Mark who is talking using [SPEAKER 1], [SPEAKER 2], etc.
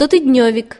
[SPEAKER 1] штотыднёвик